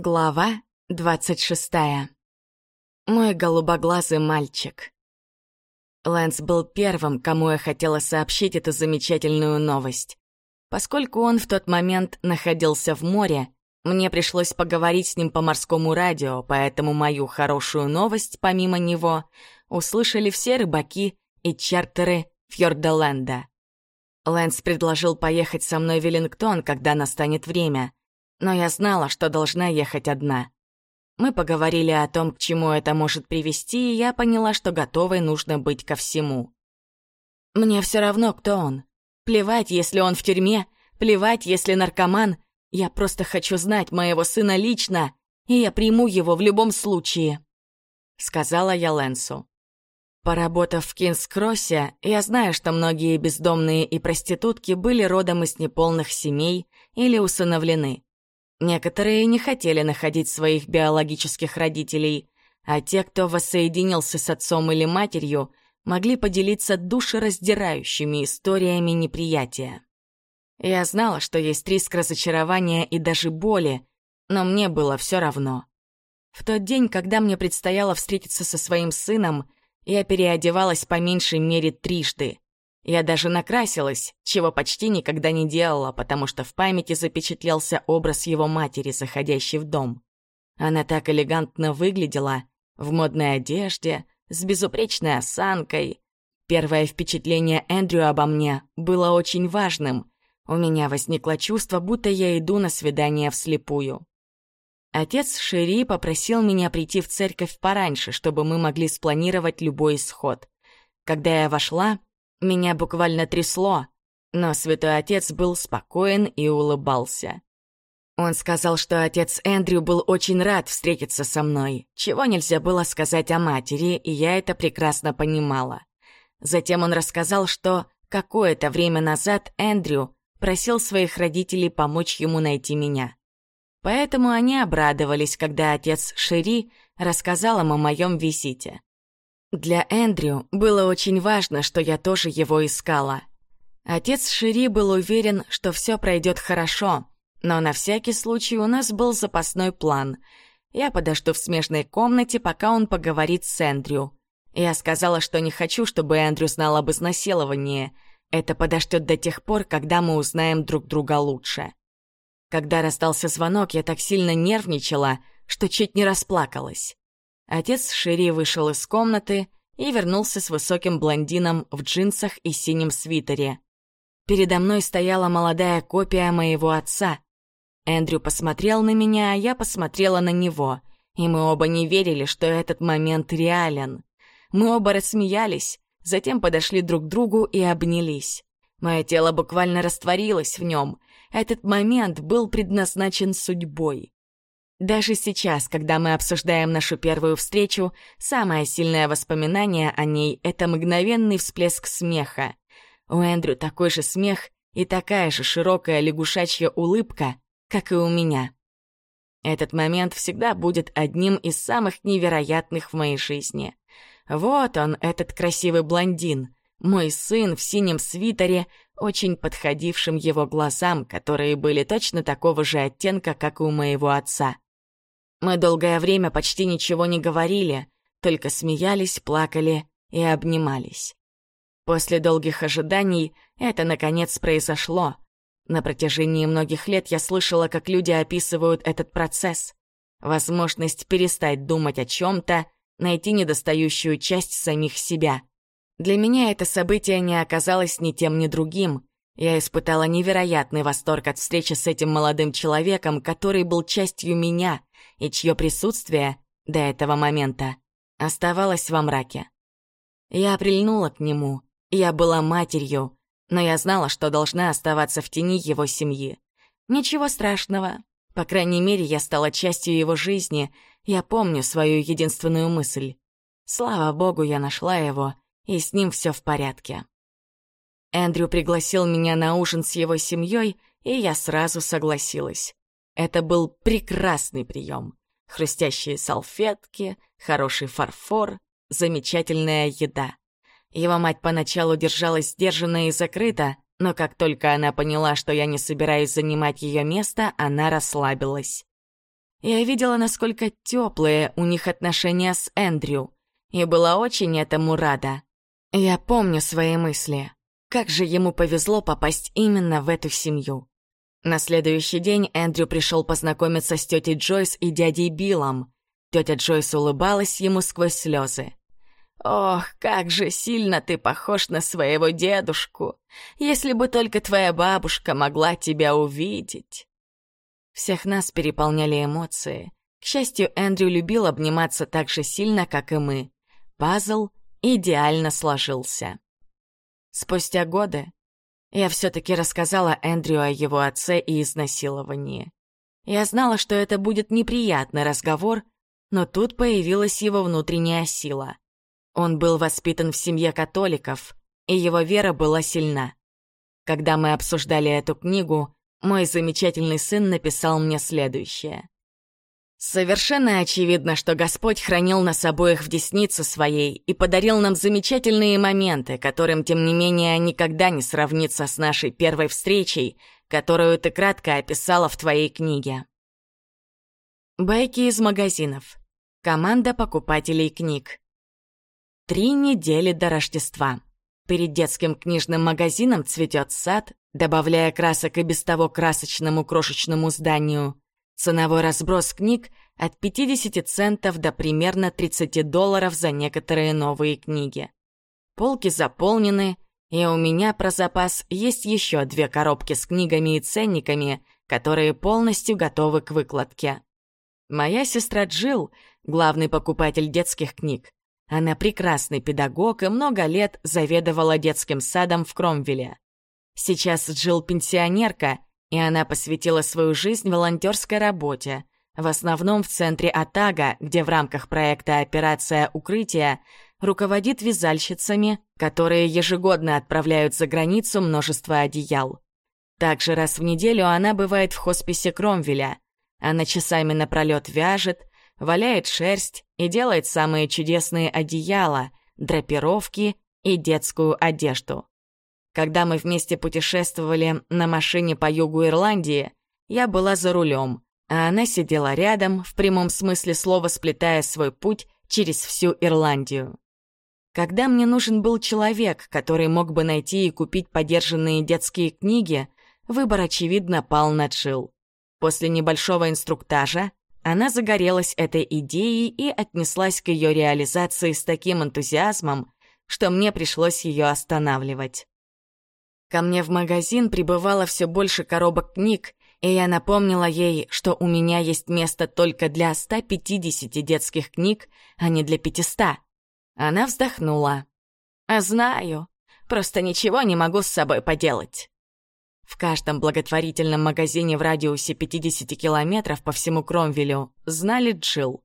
Глава двадцать шестая. Мой голубоглазый мальчик. Лэнс был первым, кому я хотела сообщить эту замечательную новость. Поскольку он в тот момент находился в море, мне пришлось поговорить с ним по морскому радио, поэтому мою хорошую новость, помимо него, услышали все рыбаки и чартеры Фьордаленда. Лэнс предложил поехать со мной в Веллингтон, когда настанет время — но я знала, что должна ехать одна. Мы поговорили о том, к чему это может привести, и я поняла, что готовой нужно быть ко всему. Мне все равно, кто он. Плевать, если он в тюрьме, плевать, если наркоман. Я просто хочу знать моего сына лично, и я приму его в любом случае», — сказала я Лэнсу. Поработав в Кингс-Кроссе, я знаю, что многие бездомные и проститутки были родом из неполных семей или усыновлены. Некоторые не хотели находить своих биологических родителей, а те, кто воссоединился с отцом или матерью, могли поделиться душераздирающими историями неприятия. Я знала, что есть риск разочарования и даже боли, но мне было все равно. В тот день, когда мне предстояло встретиться со своим сыном, я переодевалась по меньшей мере трижды. Я даже накрасилась, чего почти никогда не делала, потому что в памяти запечатлелся образ его матери, заходящей в дом. Она так элегантно выглядела, в модной одежде, с безупречной осанкой. Первое впечатление Эндрю обо мне было очень важным. У меня возникло чувство, будто я иду на свидание вслепую. Отец Шири попросил меня прийти в церковь пораньше, чтобы мы могли спланировать любой исход. Когда я вошла, меня буквально трясло, но святой отец был спокоен и улыбался. Он сказал, что отец Эндрю был очень рад встретиться со мной, чего нельзя было сказать о матери, и я это прекрасно понимала. Затем он рассказал, что какое-то время назад Эндрю просил своих родителей помочь ему найти меня. Поэтому они обрадовались, когда отец Шири рассказал им о моем визите. Для Эндрю было очень важно, что я тоже его искала. Отец Шири был уверен, что все пройдет хорошо, но на всякий случай у нас был запасной план. Я подожду в смежной комнате, пока он поговорит с Эндрю. Я сказала, что не хочу, чтобы Эндрю знал об изнасиловании. Это подождет до тех пор, когда мы узнаем друг друга лучше. Когда раздался звонок, я так сильно нервничала, что чуть не расплакалась. Отец Шири вышел из комнаты и вернулся с высоким блондином в джинсах и синем свитере. Передо мной стояла молодая копия моего отца. Эндрю посмотрел на меня, а я посмотрела на него, и мы оба не верили, что этот момент реален. Мы оба рассмеялись, затем подошли друг к другу и обнялись. Мое тело буквально растворилось в нем. Этот момент был предназначен судьбой. Даже сейчас, когда мы обсуждаем нашу первую встречу, самое сильное воспоминание о ней — это мгновенный всплеск смеха. У Эндрю такой же смех и такая же широкая лягушачья улыбка, как и у меня. Этот момент всегда будет одним из самых невероятных в моей жизни. Вот он, этот красивый блондин, мой сын в синем свитере, очень подходившим его глазам, которые были точно такого же оттенка, как и у моего отца. Мы долгое время почти ничего не говорили, только смеялись, плакали и обнимались. После долгих ожиданий это, наконец, произошло. На протяжении многих лет я слышала, как люди описывают этот процесс. Возможность перестать думать о чем-то, найти недостающую часть самих себя. Для меня это событие не оказалось ни тем, ни другим. Я испытала невероятный восторг от встречи с этим молодым человеком, который был частью меня, и чье присутствие до этого момента оставалось во мраке. Я прильнула к нему, я была матерью, но я знала, что должна оставаться в тени его семьи. Ничего страшного. По крайней мере, я стала частью его жизни, я помню свою единственную мысль. Слава богу, я нашла его, и с ним все в порядке. Эндрю пригласил меня на ужин с его семьей, и я сразу согласилась. Это был прекрасный прием. Хрустящие салфетки, хороший фарфор, замечательная еда. Его мать поначалу держалась сдержанно и закрыто, но как только она поняла, что я не собираюсь занимать ее место, она расслабилась. Я видела, насколько теплые у них отношения с Эндрю, и была очень этому рада. Я помню свои мысли. Как же ему повезло попасть именно в эту семью. На следующий день Эндрю пришел познакомиться с тетей Джойс и дядей Биллом. Тетя Джойс улыбалась ему сквозь слезы. «Ох, как же сильно ты похож на своего дедушку! Если бы только твоя бабушка могла тебя увидеть!» Всех нас переполняли эмоции. К счастью, Эндрю любил обниматься так же сильно, как и мы. Пазл идеально сложился. Спустя годы я все-таки рассказала Эндрю о его отце и изнасиловании. Я знала, что это будет неприятный разговор, но тут появилась его внутренняя сила. Он был воспитан в семье католиков, и его вера была сильна. Когда мы обсуждали эту книгу, мой замечательный сын написал мне следующее. Совершенно очевидно, что Господь хранил нас обоих в деснице своей и подарил нам замечательные моменты, которым, тем не менее, никогда не сравнится с нашей первой встречей, которую ты кратко описала в твоей книге. Байки из магазинов. Команда покупателей книг. Три недели до Рождества. Перед детским книжным магазином цветет сад, добавляя красок и без того красочному крошечному зданию. Ценовой разброс книг от 50 центов до примерно 30 долларов за некоторые новые книги. Полки заполнены, и у меня про запас есть еще две коробки с книгами и ценниками, которые полностью готовы к выкладке. Моя сестра Джилл — главный покупатель детских книг. Она прекрасный педагог и много лет заведовала детским садом в Кромвеле. Сейчас Джилл пенсионерка и она посвятила свою жизнь волонтерской работе, в основном в центре Атага, где в рамках проекта «Операция Укрытие» руководит вязальщицами, которые ежегодно отправляют за границу множество одеял. Также раз в неделю она бывает в хосписе Кромвеля. Она часами напролет вяжет, валяет шерсть и делает самые чудесные одеяла, драпировки и детскую одежду. Когда мы вместе путешествовали на машине по югу Ирландии, я была за рулем, а она сидела рядом, в прямом смысле слова сплетая свой путь через всю Ирландию. Когда мне нужен был человек, который мог бы найти и купить подержанные детские книги, выбор, очевидно, пал на Джилл. После небольшого инструктажа она загорелась этой идеей и отнеслась к ее реализации с таким энтузиазмом, что мне пришлось ее останавливать. Ко мне в магазин прибывало все больше коробок книг, и я напомнила ей, что у меня есть место только для 150 детских книг, а не для 500. Она вздохнула. «А знаю, просто ничего не могу с собой поделать». В каждом благотворительном магазине в радиусе 50 километров по всему Кромвелю знали Джилл.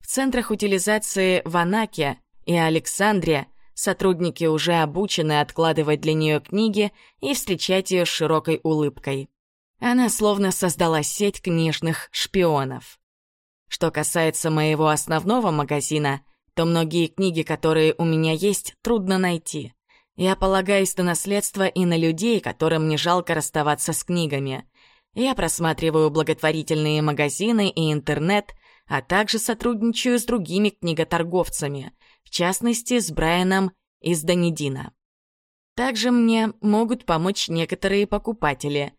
В центрах утилизации в Анаке и Александре Сотрудники уже обучены откладывать для нее книги и встречать ее с широкой улыбкой. Она словно создала сеть книжных шпионов. Что касается моего основного магазина, то многие книги, которые у меня есть, трудно найти. Я полагаюсь на наследство и на людей, которым не жалко расставаться с книгами. Я просматриваю благотворительные магазины и интернет, а также сотрудничаю с другими книготорговцами, в частности, с Брайаном из Данидина. Также мне могут помочь некоторые покупатели.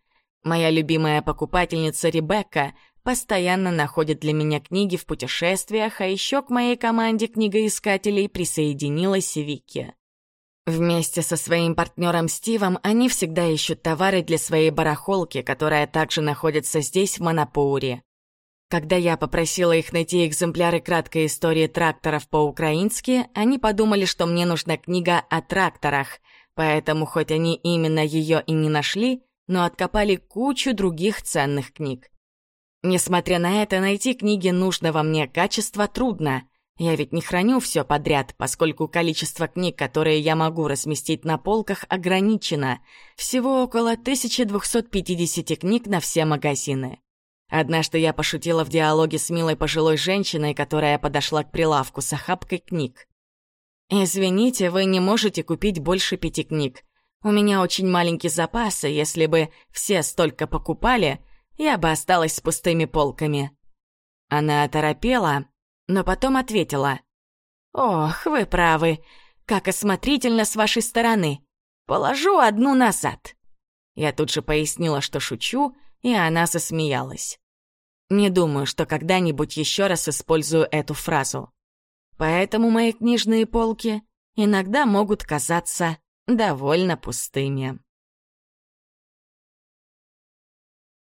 Моя любимая покупательница Ребекка постоянно находит для меня книги в путешествиях, а еще к моей команде книгоискателей присоединилась Вики. Вместе со своим партнером Стивом они всегда ищут товары для своей барахолки, которая также находится здесь, в Монопауре. Когда я попросила их найти экземпляры краткой истории тракторов по-украински, они подумали, что мне нужна книга о тракторах, поэтому хоть они именно ее и не нашли, но откопали кучу других ценных книг. Несмотря на это, найти книги нужного мне качества трудно. Я ведь не храню все подряд, поскольку количество книг, которые я могу разместить на полках, ограничено. Всего около 1250 книг на все магазины. Однажды я пошутила в диалоге с милой пожилой женщиной, которая подошла к прилавку с охапкой книг. «Извините, вы не можете купить больше пяти книг. У меня очень маленький запас, и если бы все столько покупали, я бы осталась с пустыми полками». Она оторопела, но потом ответила. «Ох, вы правы. Как осмотрительно с вашей стороны. Положу одну назад». Я тут же пояснила, что шучу, и она засмеялась. Не думаю, что когда-нибудь еще раз использую эту фразу. Поэтому мои книжные полки иногда могут казаться довольно пустыми.